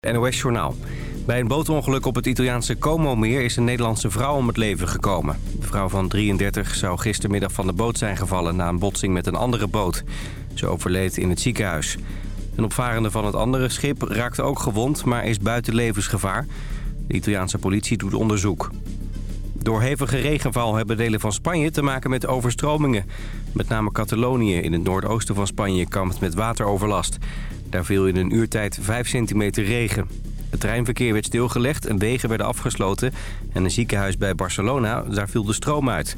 NOS Journaal. Bij een bootongeluk op het Italiaanse Como-meer is een Nederlandse vrouw om het leven gekomen. De vrouw van 33 zou gistermiddag van de boot zijn gevallen na een botsing met een andere boot. Ze overleed in het ziekenhuis. Een opvarende van het andere schip raakte ook gewond, maar is buiten levensgevaar. De Italiaanse politie doet onderzoek. Door hevige regenval hebben delen van Spanje te maken met overstromingen. Met name Catalonië in het noordoosten van Spanje kampt met wateroverlast. Daar viel in een uurtijd 5 centimeter regen. Het treinverkeer werd stilgelegd en wegen werden afgesloten. En een ziekenhuis bij Barcelona, daar viel de stroom uit.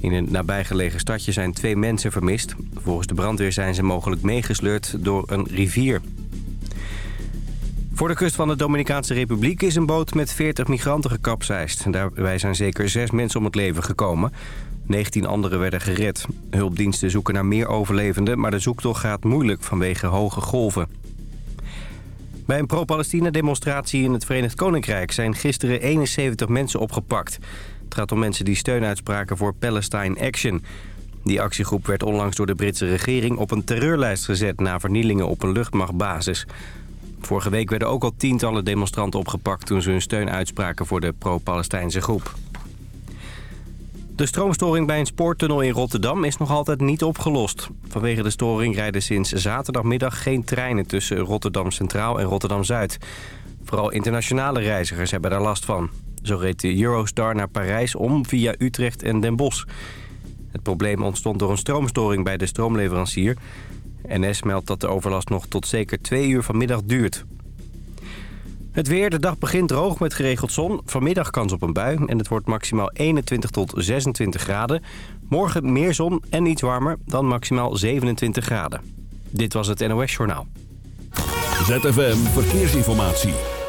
In een nabijgelegen stadje zijn twee mensen vermist. Volgens de brandweer zijn ze mogelijk meegesleurd door een rivier. Voor de kust van de Dominicaanse Republiek is een boot met 40 migranten gekapseist. Daarbij zijn zeker zes mensen om het leven gekomen. 19 anderen werden gered. Hulpdiensten zoeken naar meer overlevenden, maar de zoektocht gaat moeilijk vanwege hoge golven. Bij een pro-Palestina-demonstratie in het Verenigd Koninkrijk zijn gisteren 71 mensen opgepakt. Het gaat om mensen die steun uitspraken voor Palestine Action. Die actiegroep werd onlangs door de Britse regering op een terreurlijst gezet... na vernielingen op een luchtmachtbasis. Vorige week werden ook al tientallen demonstranten opgepakt... toen ze hun steun uitspraken voor de pro-Palestijnse groep. De stroomstoring bij een spoortunnel in Rotterdam is nog altijd niet opgelost. Vanwege de storing rijden sinds zaterdagmiddag geen treinen tussen Rotterdam Centraal en Rotterdam Zuid. Vooral internationale reizigers hebben daar last van. Zo reed de Eurostar naar Parijs om via Utrecht en Den Bosch. Het probleem ontstond door een stroomstoring bij de stroomleverancier. NS meldt dat de overlast nog tot zeker twee uur vanmiddag duurt. Het weer, de dag begint droog met geregeld zon. Vanmiddag kans op een bui en het wordt maximaal 21 tot 26 graden. Morgen meer zon en iets warmer, dan maximaal 27 graden. Dit was het NOS Journaal. ZFM Verkeersinformatie.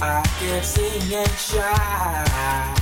I can sing and shout.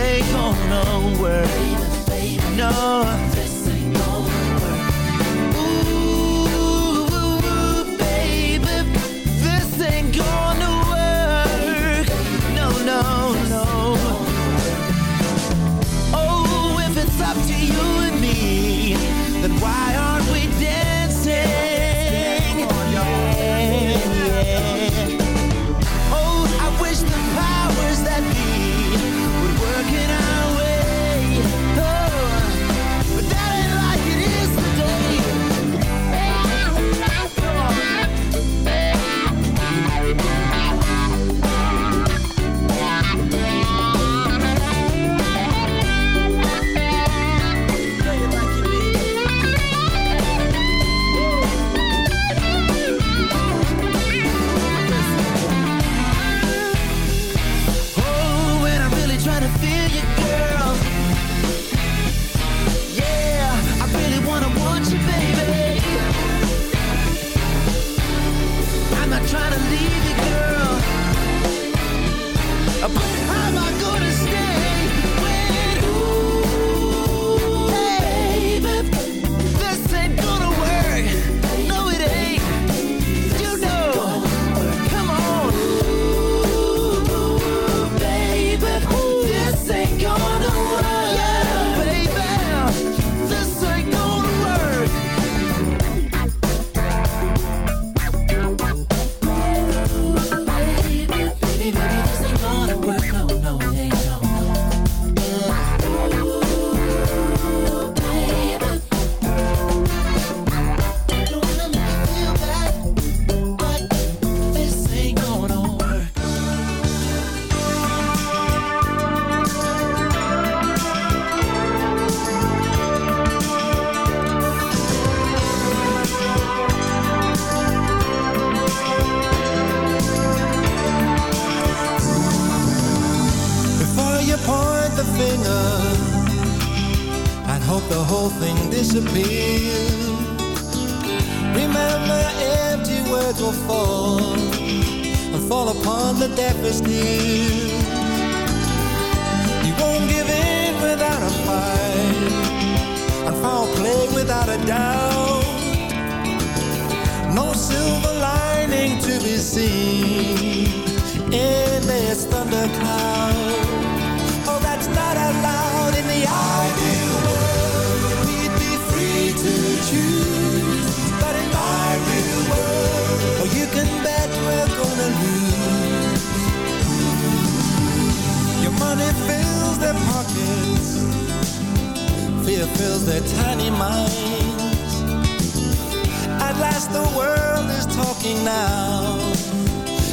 They gonna work. No. In this thundercloud. Oh, that's not allowed in the ideal world. We'd be free to choose, but in my real world, oh, you can bet we're gonna lose. Your money fills their pockets, fear fills their tiny minds. At last, the world is talking now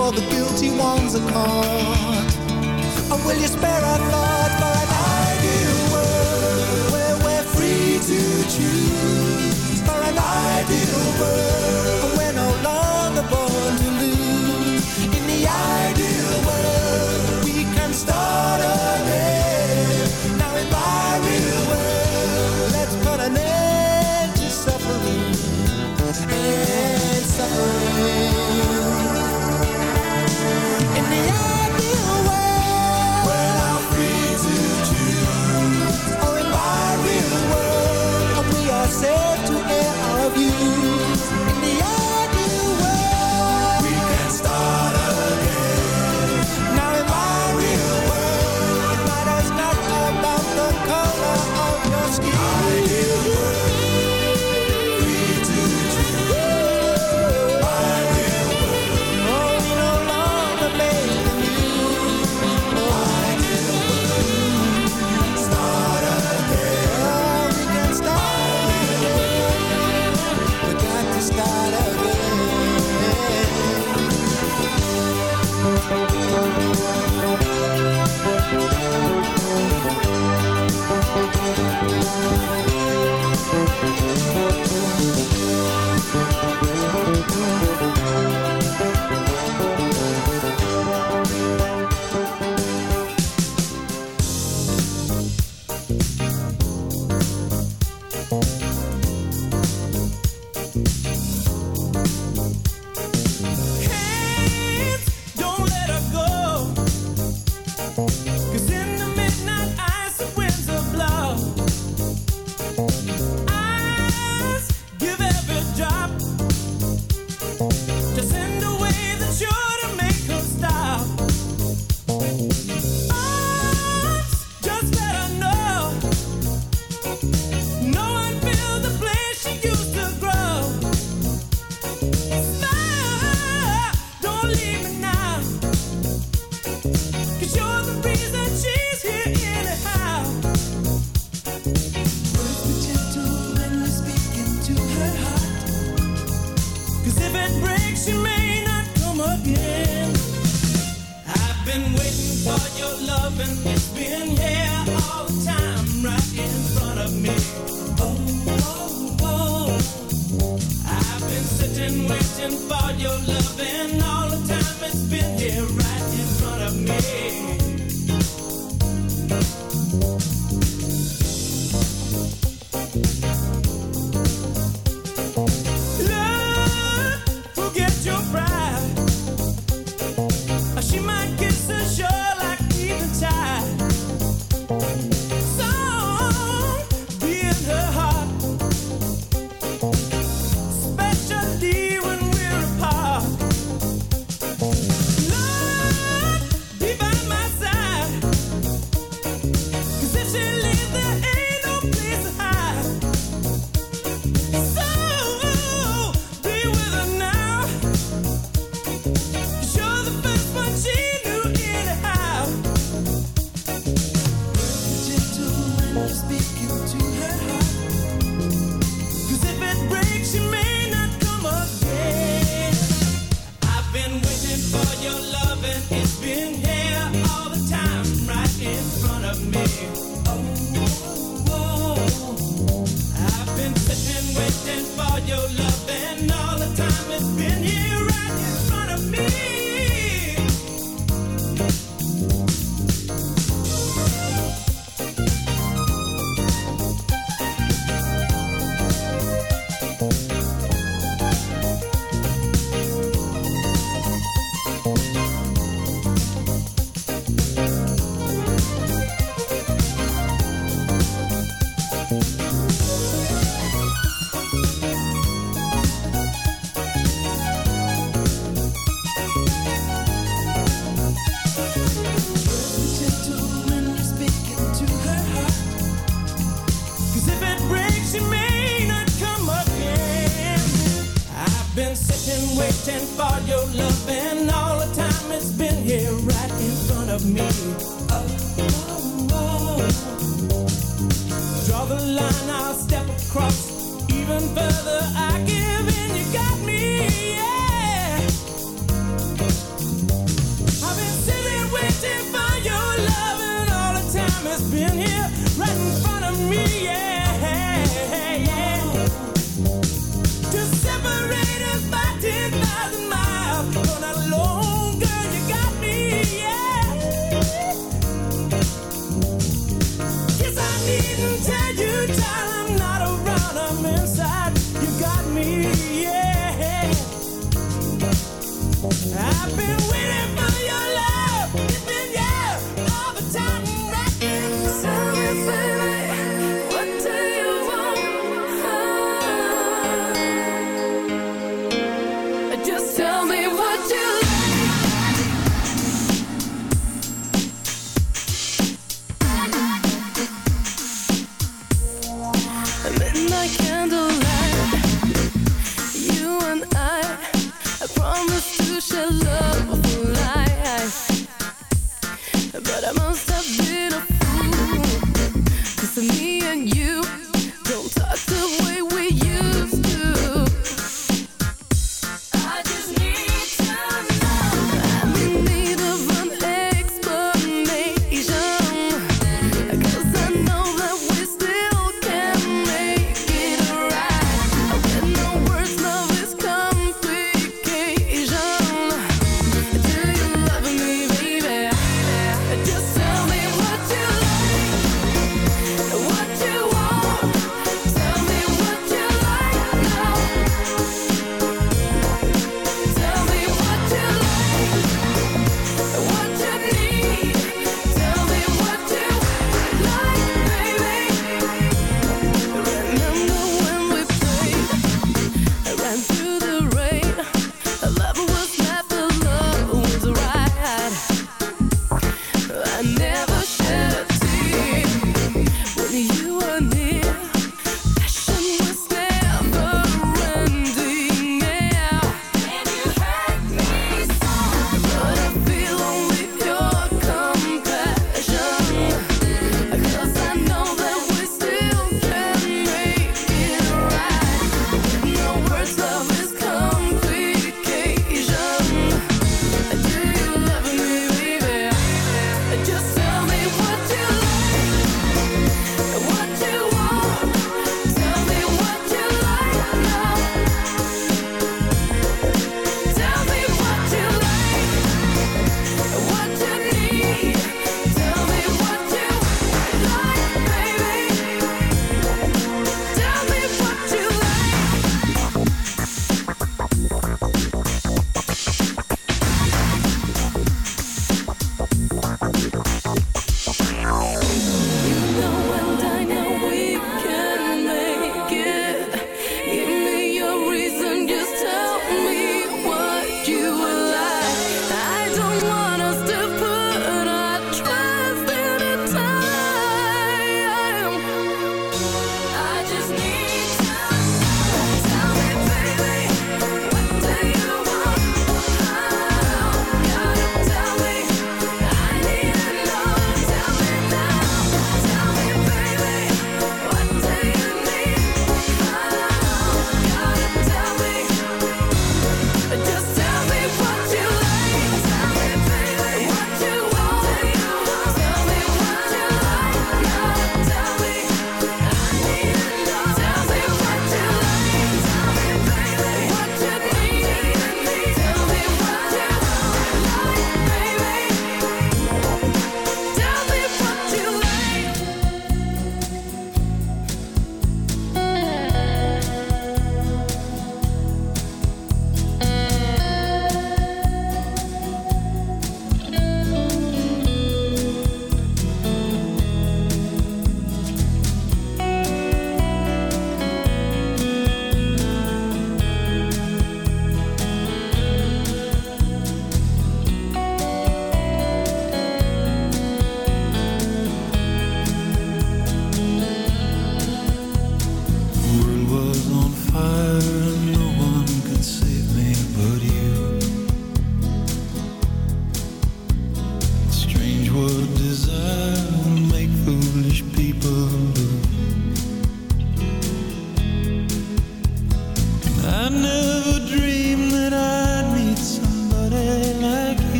for the guilty ones are caught. And will you spare our thought for an ideal world where we're free to choose? For an ideal world.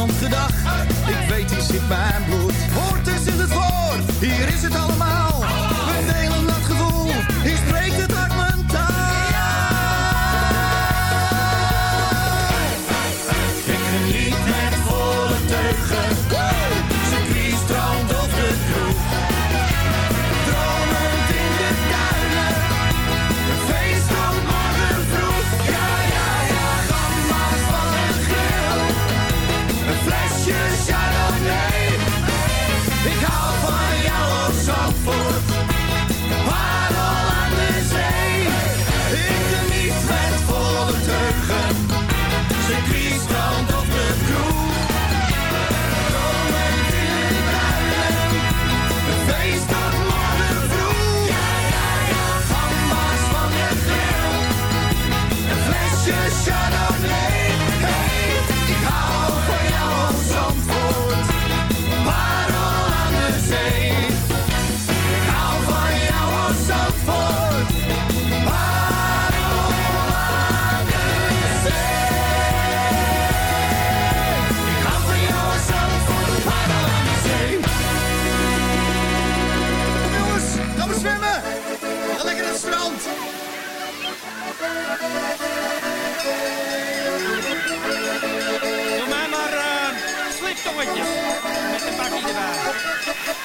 Ik zeg iemand gedag, ik weet hier zit mijn bloed. Hoort is in het voor, hier is het allemaal.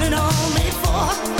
turning on me for?